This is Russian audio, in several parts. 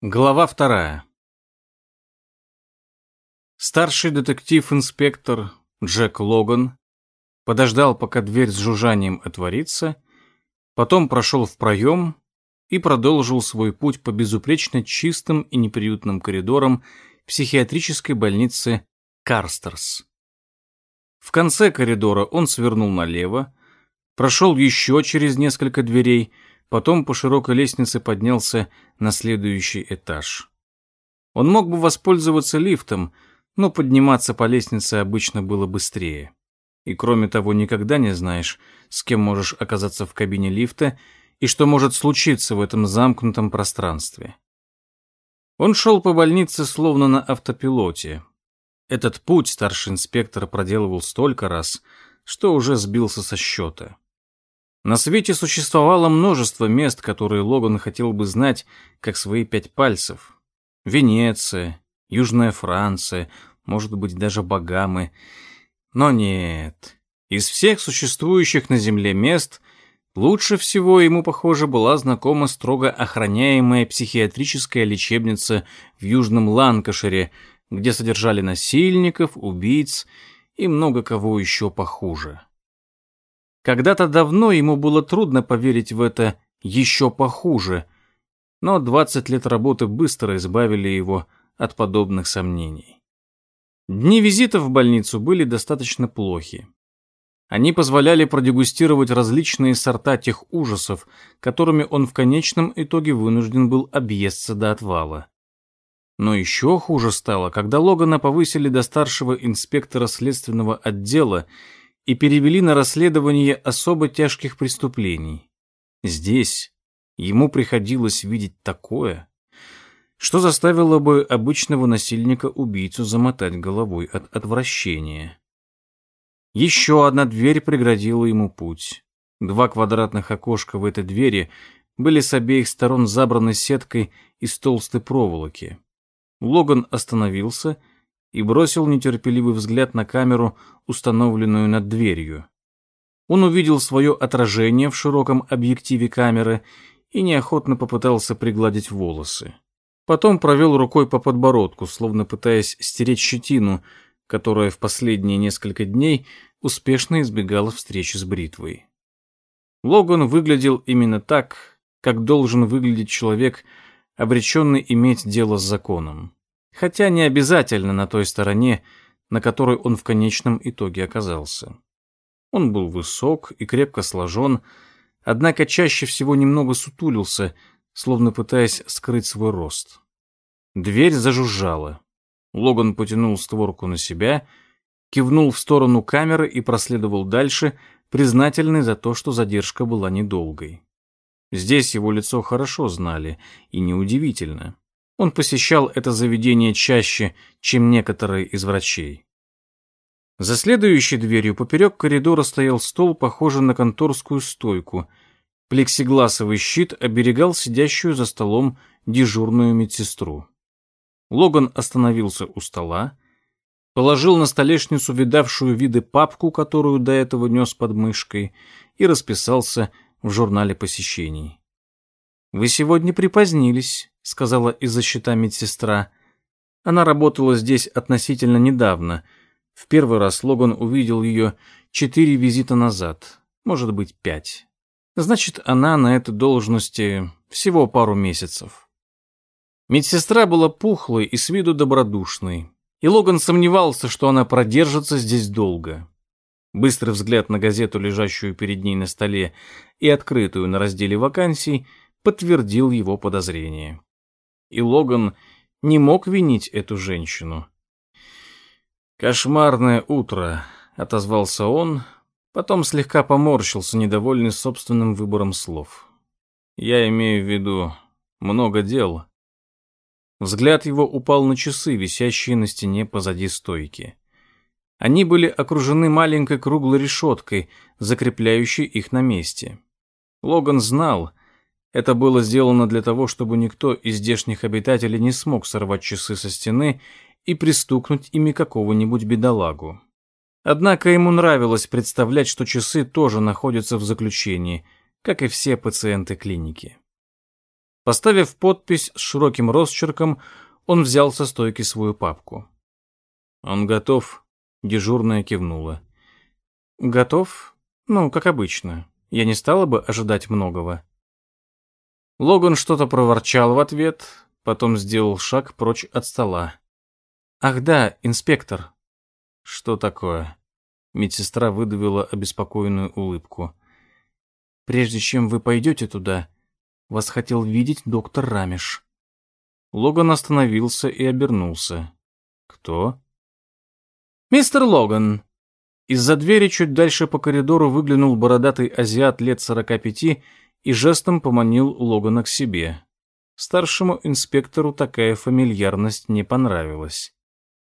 Глава вторая. Старший детектив-инспектор Джек Логан подождал, пока дверь с жужжанием отворится, потом прошел в проем и продолжил свой путь по безупречно чистым и неприютным коридорам психиатрической больницы Карстерс. В конце коридора он свернул налево, прошел еще через несколько дверей — Потом по широкой лестнице поднялся на следующий этаж. Он мог бы воспользоваться лифтом, но подниматься по лестнице обычно было быстрее. И кроме того, никогда не знаешь, с кем можешь оказаться в кабине лифта и что может случиться в этом замкнутом пространстве. Он шел по больнице словно на автопилоте. Этот путь старший инспектор проделывал столько раз, что уже сбился со счета. На свете существовало множество мест, которые Логан хотел бы знать, как свои пять пальцев. Венеция, Южная Франция, может быть, даже Багамы. Но нет. Из всех существующих на Земле мест лучше всего ему, похоже, была знакома строго охраняемая психиатрическая лечебница в Южном Ланкашире, где содержали насильников, убийц и много кого еще похуже. Когда-то давно ему было трудно поверить в это еще похуже, но 20 лет работы быстро избавили его от подобных сомнений. Дни визита в больницу были достаточно плохи. Они позволяли продегустировать различные сорта тех ужасов, которыми он в конечном итоге вынужден был объесться до отвала. Но еще хуже стало, когда Логана повысили до старшего инспектора следственного отдела и перевели на расследование особо тяжких преступлений. Здесь ему приходилось видеть такое, что заставило бы обычного насильника-убийцу замотать головой от отвращения. Еще одна дверь преградила ему путь. Два квадратных окошка в этой двери были с обеих сторон забраны сеткой из толстой проволоки. Логан остановился и бросил нетерпеливый взгляд на камеру, установленную над дверью. Он увидел свое отражение в широком объективе камеры и неохотно попытался пригладить волосы. Потом провел рукой по подбородку, словно пытаясь стереть щетину, которая в последние несколько дней успешно избегала встречи с бритвой. Логан выглядел именно так, как должен выглядеть человек, обреченный иметь дело с законом хотя не обязательно на той стороне, на которой он в конечном итоге оказался. Он был высок и крепко сложен, однако чаще всего немного сутулился, словно пытаясь скрыть свой рост. Дверь зажужжала. Логан потянул створку на себя, кивнул в сторону камеры и проследовал дальше, признательный за то, что задержка была недолгой. Здесь его лицо хорошо знали, и неудивительно. Он посещал это заведение чаще, чем некоторые из врачей. За следующей дверью поперек коридора стоял стол, похожий на конторскую стойку. Плексигласовый щит оберегал сидящую за столом дежурную медсестру. Логан остановился у стола, положил на столешницу видавшую виды папку, которую до этого нес под мышкой, и расписался в журнале посещений. «Вы сегодня припозднились», — сказала из-за щита медсестра. Она работала здесь относительно недавно. В первый раз Логан увидел ее четыре визита назад, может быть, пять. Значит, она на этой должности всего пару месяцев. Медсестра была пухлой и с виду добродушной, и Логан сомневался, что она продержится здесь долго. Быстрый взгляд на газету, лежащую перед ней на столе, и открытую на разделе вакансий — подтвердил его подозрение. И Логан не мог винить эту женщину. «Кошмарное утро», — отозвался он, потом слегка поморщился, недовольный собственным выбором слов. «Я имею в виду много дел». Взгляд его упал на часы, висящие на стене позади стойки. Они были окружены маленькой круглой решеткой, закрепляющей их на месте. Логан знал, это было сделано для того, чтобы никто из здешних обитателей не смог сорвать часы со стены и пристукнуть ими какого-нибудь бедолагу. Однако ему нравилось представлять, что часы тоже находятся в заключении, как и все пациенты клиники. Поставив подпись с широким росчерком, он взял со стойки свою папку. «Он готов?» — дежурная кивнула. «Готов? Ну, как обычно. Я не стала бы ожидать многого». Логан что-то проворчал в ответ, потом сделал шаг прочь от стола. «Ах да, инспектор». «Что такое?» Медсестра выдавила обеспокоенную улыбку. «Прежде чем вы пойдете туда, вас хотел видеть доктор Рамиш». Логан остановился и обернулся. «Кто?» «Мистер Логан!» Из-за двери чуть дальше по коридору выглянул бородатый азиат лет сорока пяти и жестом поманил Логана к себе. Старшему инспектору такая фамильярность не понравилась.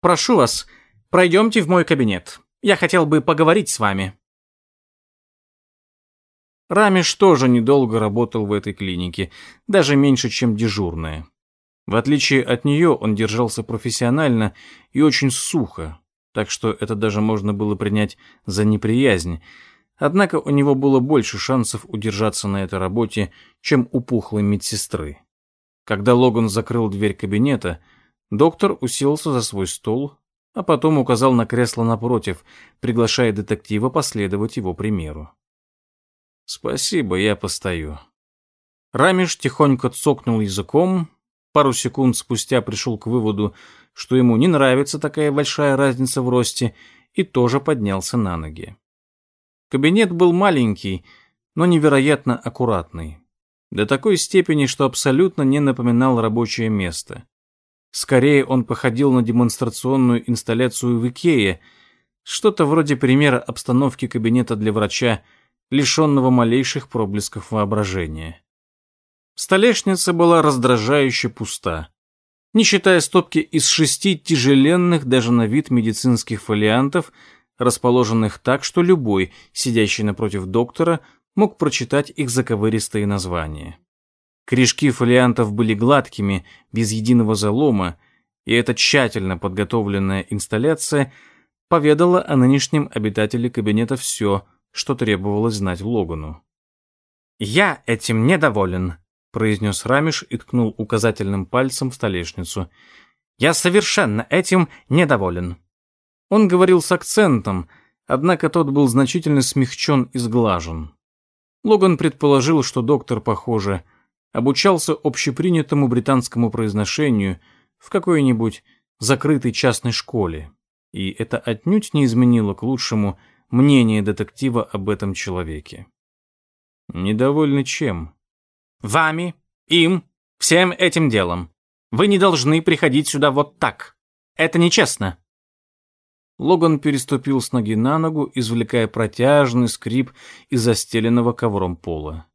«Прошу вас, пройдемте в мой кабинет. Я хотел бы поговорить с вами». Рамиш тоже недолго работал в этой клинике, даже меньше, чем дежурная. В отличие от нее, он держался профессионально и очень сухо, так что это даже можно было принять за неприязнь. Однако у него было больше шансов удержаться на этой работе, чем у пухлой медсестры. Когда Логан закрыл дверь кабинета, доктор уселся за свой стол, а потом указал на кресло напротив, приглашая детектива последовать его примеру. «Спасибо, я постою». Рамиш тихонько цокнул языком, пару секунд спустя пришел к выводу, что ему не нравится такая большая разница в росте, и тоже поднялся на ноги. Кабинет был маленький, но невероятно аккуратный. До такой степени, что абсолютно не напоминал рабочее место. Скорее, он походил на демонстрационную инсталляцию в Икее, что-то вроде примера обстановки кабинета для врача, лишенного малейших проблесков воображения. Столешница была раздражающе пуста не считая стопки из шести тяжеленных даже на вид медицинских фолиантов, расположенных так, что любой, сидящий напротив доктора, мог прочитать их заковыристые названия. Корешки фолиантов были гладкими, без единого залома, и эта тщательно подготовленная инсталляция поведала о нынешнем обитателе кабинета все, что требовалось знать Логану. «Я этим недоволен», произнес Рамиш и ткнул указательным пальцем в столешницу. «Я совершенно этим недоволен». Он говорил с акцентом, однако тот был значительно смягчен и сглажен. Логан предположил, что доктор, похоже, обучался общепринятому британскому произношению в какой-нибудь закрытой частной школе, и это отнюдь не изменило к лучшему мнение детектива об этом человеке. «Недовольны чем?» Вами, им, всем этим делом. Вы не должны приходить сюда вот так. Это нечестно. Логан переступил с ноги на ногу, извлекая протяжный скрип из застеленного ковром пола.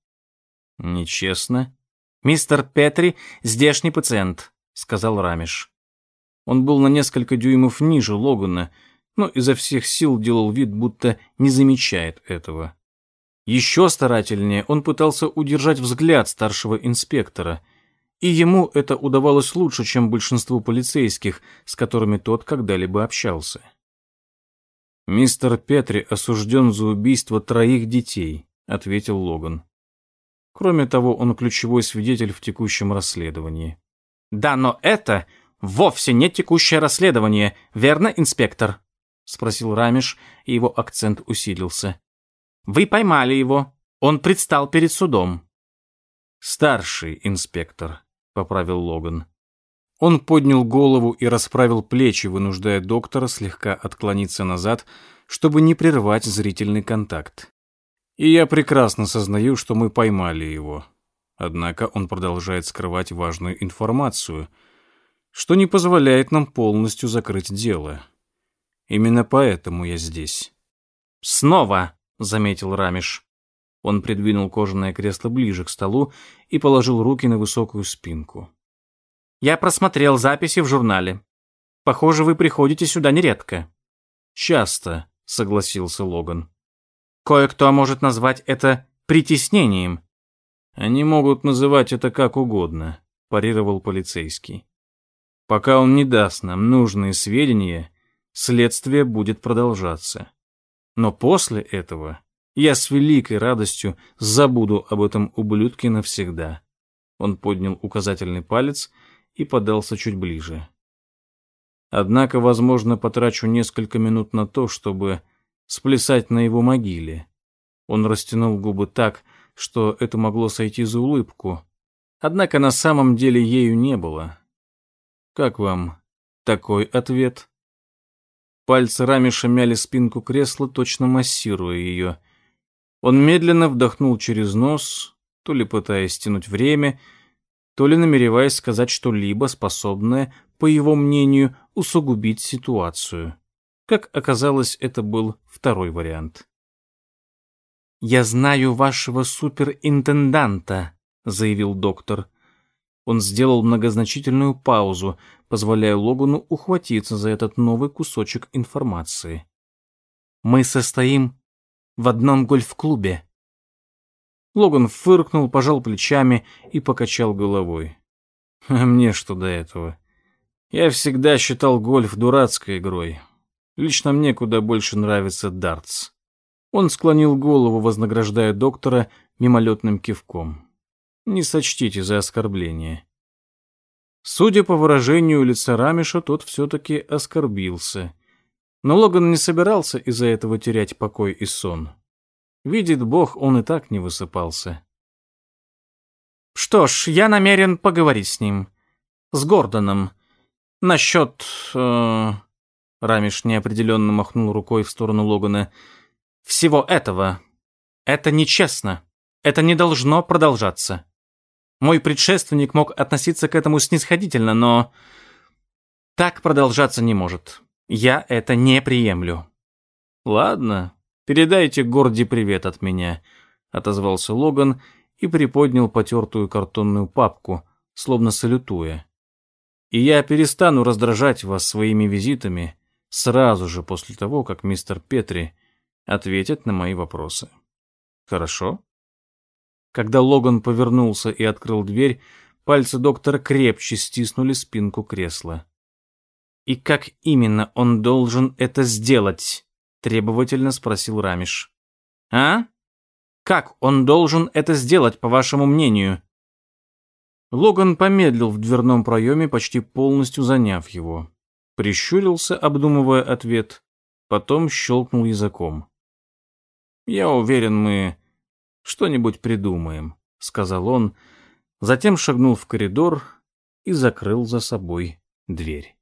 «Нечестно?» «Мистер Петри — здешний пациент», — сказал Рамиш. Он был на несколько дюймов ниже Логана, но изо всех сил делал вид, будто не замечает этого. Еще старательнее он пытался удержать взгляд старшего инспектора, и ему это удавалось лучше, чем большинству полицейских, с которыми тот когда-либо общался. «Мистер Петри осужден за убийство троих детей», — ответил Логан. Кроме того, он ключевой свидетель в текущем расследовании. «Да, но это вовсе не текущее расследование, верно, инспектор?» — спросил Рамиш, и его акцент усилился. Вы поймали его. Он предстал перед судом. Старший инспектор, поправил Логан. Он поднял голову и расправил плечи, вынуждая доктора слегка отклониться назад, чтобы не прервать зрительный контакт. И я прекрасно сознаю, что мы поймали его. Однако он продолжает скрывать важную информацию, что не позволяет нам полностью закрыть дело. Именно поэтому я здесь. Снова заметил Рамиш. Он придвинул кожаное кресло ближе к столу и положил руки на высокую спинку. Я просмотрел записи в журнале. Похоже, вы приходите сюда нередко. Часто, согласился Логан. Кое-кто может назвать это притеснением. Они могут называть это как угодно, парировал полицейский. Пока он не даст нам нужные сведения, следствие будет продолжаться. Но после этого я с великой радостью забуду об этом ублюдке навсегда. Он поднял указательный палец и подался чуть ближе. Однако, возможно, потрачу несколько минут на то, чтобы сплясать на его могиле. Он растянул губы так, что это могло сойти за улыбку. Однако на самом деле ею не было. Как вам такой ответ? Пальцы Рамиша мяли спинку кресла, точно массируя ее. Он медленно вдохнул через нос, то ли пытаясь тянуть время, то ли намереваясь сказать что-либо, способное, по его мнению, усугубить ситуацию. Как оказалось, это был второй вариант. «Я знаю вашего суперинтенданта», — заявил доктор. Он сделал многозначительную паузу, позволяя Логану ухватиться за этот новый кусочек информации. «Мы состоим в одном гольф-клубе». Логан фыркнул, пожал плечами и покачал головой. «А мне что до этого? Я всегда считал гольф дурацкой игрой. Лично мне куда больше нравится дартс». Он склонил голову, вознаграждая доктора мимолетным кивком. Не сочтите за оскорбление. Судя по выражению лица Рамиша, тот все-таки оскорбился. Но Логан не собирался из-за этого терять покой и сон. Видит Бог, он и так не высыпался. «Что ж, я намерен поговорить с ним. С Гордоном. Насчет...» э... Рамиш неопределенно махнул рукой в сторону Логана. «Всего этого. Это нечестно. Это не должно продолжаться. Мой предшественник мог относиться к этому снисходительно, но так продолжаться не может. Я это не приемлю. Ладно, передайте Горди привет от меня, отозвался Логан и приподнял потертую картонную папку, словно салютуя. И я перестану раздражать вас своими визитами сразу же после того, как мистер Петри ответит на мои вопросы. Хорошо? Когда Логан повернулся и открыл дверь, пальцы доктора крепче стиснули спинку кресла. «И как именно он должен это сделать?» — требовательно спросил Рамиш. «А? Как он должен это сделать, по вашему мнению?» Логан помедлил в дверном проеме, почти полностью заняв его. Прищурился, обдумывая ответ, потом щелкнул языком. «Я уверен, мы что-нибудь придумаем», — сказал он, затем шагнул в коридор и закрыл за собой дверь.